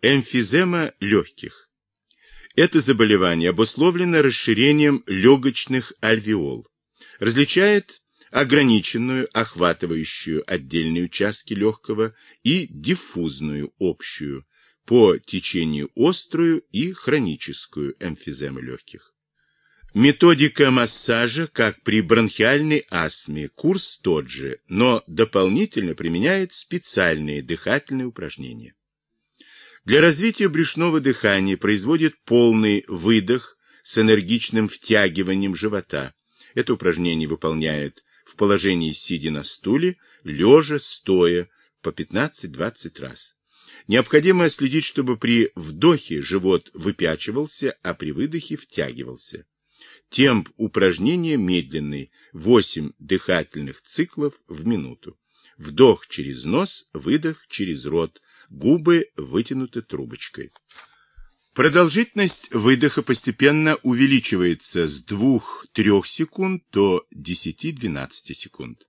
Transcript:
Эмфизема легких. Это заболевание обусловлено расширением легочных альвеол. Различает ограниченную, охватывающую отдельные участки легкого, и диффузную, общую, по течению острую и хроническую эмфиземы легких. Методика массажа, как при бронхиальной астме, курс тот же, но дополнительно применяет специальные дыхательные упражнения. Для развития брюшного дыхания производит полный выдох с энергичным втягиванием живота. Это упражнение выполняет в положении сидя на стуле, лежа, стоя, по 15-20 раз. Необходимо следить, чтобы при вдохе живот выпячивался, а при выдохе втягивался. Темп упражнения медленный, 8 дыхательных циклов в минуту. Вдох через нос, выдох через рот, губы вытянуты трубочкой. Продолжительность выдоха постепенно увеличивается с 2-3 секунд до 10-12 секунд.